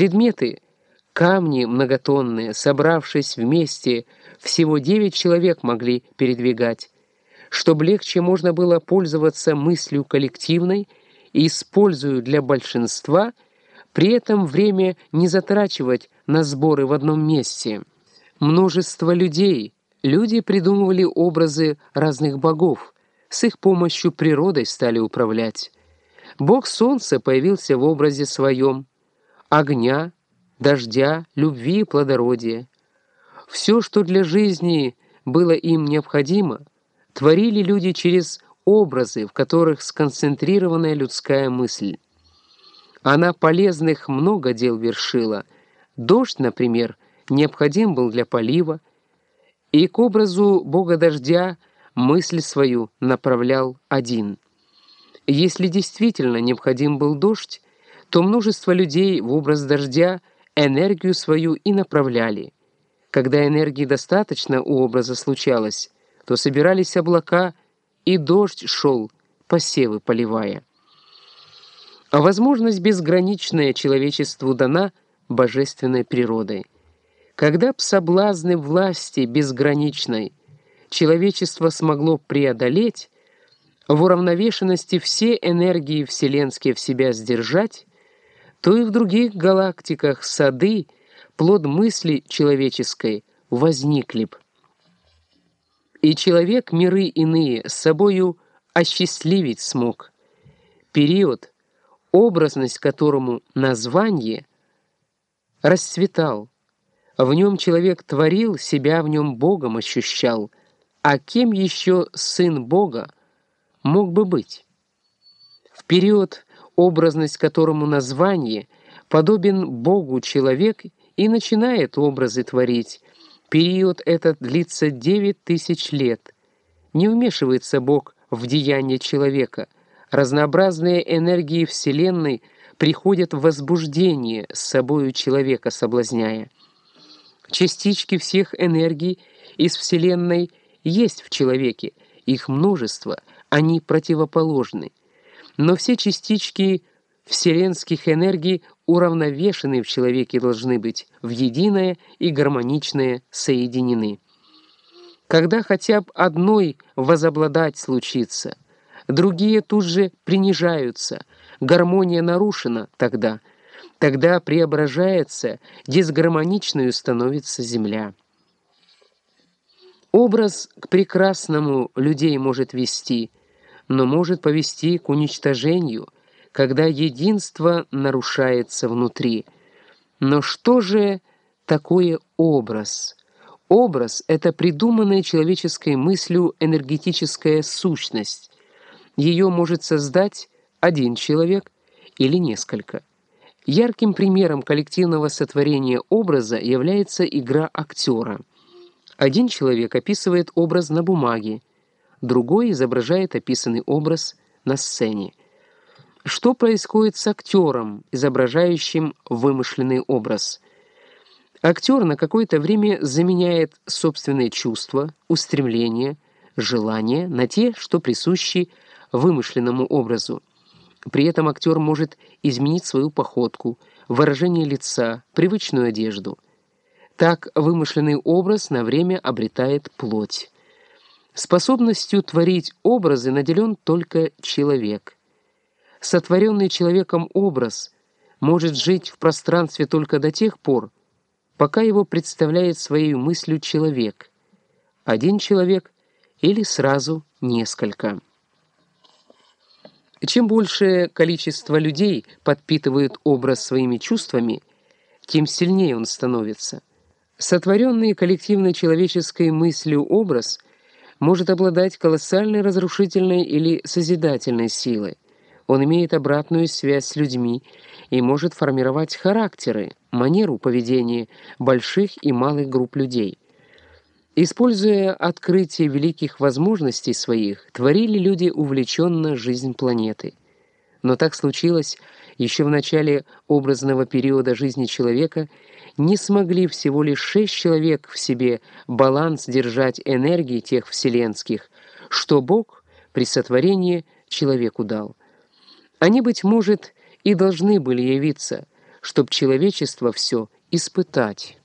Предметы — камни многотонные, собравшись вместе, всего девять человек могли передвигать. Чтобы легче можно было пользоваться мыслью коллективной и используя для большинства, при этом время не затрачивать на сборы в одном месте. Множество людей, люди придумывали образы разных богов, с их помощью природой стали управлять. Бог Солнца появился в образе своем, огня, дождя, любви и плодородия. Все, что для жизни было им необходимо, творили люди через образы, в которых сконцентрированная людская мысль. Она полезных много дел вершила. Дождь, например, необходим был для полива, и к образу бога дождя мысль свою направлял один. Если действительно необходим был дождь, то множество людей в образ дождя энергию свою и направляли. Когда энергии достаточно у образа случалось, то собирались облака, и дождь шел, посевы поливая. А возможность безграничная человечеству дана божественной природой. Когда б соблазны власти безграничной человечество смогло преодолеть, в уравновешенности все энергии вселенские в себя сдержать, то и в других галактиках сады, плод мысли человеческой, возникли б. И человек миры иные с собою осчастливить смог. Период, образность которому название, расцветал. В нем человек творил, себя в нем Богом ощущал. А кем еще сын Бога мог бы быть? В период, образность которому название, подобен Богу человек и начинает образы творить. Период этот длится девять тысяч лет. Не вмешивается Бог в деяния человека. Разнообразные энергии Вселенной приходят в возбуждение с собою человека соблазняя. Частички всех энергий из Вселенной есть в человеке, их множество, они противоположны но все частички вселенских энергий уравновешены в человеке должны быть, в единое и гармоничное соединены. Когда хотя бы одной возобладать случится, другие тут же принижаются, гармония нарушена тогда, тогда преображается, дисгармоничную становится земля. Образ к прекрасному людей может вести – но может повести к уничтожению, когда единство нарушается внутри. Но что же такое образ? Образ — это придуманная человеческой мыслью энергетическая сущность. Ее может создать один человек или несколько. Ярким примером коллективного сотворения образа является игра актера. Один человек описывает образ на бумаге, другой изображает описанный образ на сцене. Что происходит с актером, изображающим вымышленный образ? Актер на какое-то время заменяет собственные чувства, устремления, желания на те, что присущи вымышленному образу. При этом актер может изменить свою походку, выражение лица, привычную одежду. Так вымышленный образ на время обретает плоть. Способностью творить образы наделен только человек. Сотворенный человеком образ может жить в пространстве только до тех пор, пока его представляет своей мыслью человек. Один человек или сразу несколько. Чем большее количество людей подпитывает образ своими чувствами, тем сильнее он становится. Сотворенный коллективной человеческой мыслью образ – может обладать колоссальной разрушительной или созидательной силой. Он имеет обратную связь с людьми и может формировать характеры, манеру поведения больших и малых групп людей. Используя открытие великих возможностей своих, творили люди увлеченно жизнь планеты. Но так случилось еще в начале образного периода жизни человека – не смогли всего лишь шесть человек в себе баланс держать энергии тех вселенских, что Бог при сотворении человеку дал. Они, быть может, и должны были явиться, чтоб человечество все испытать».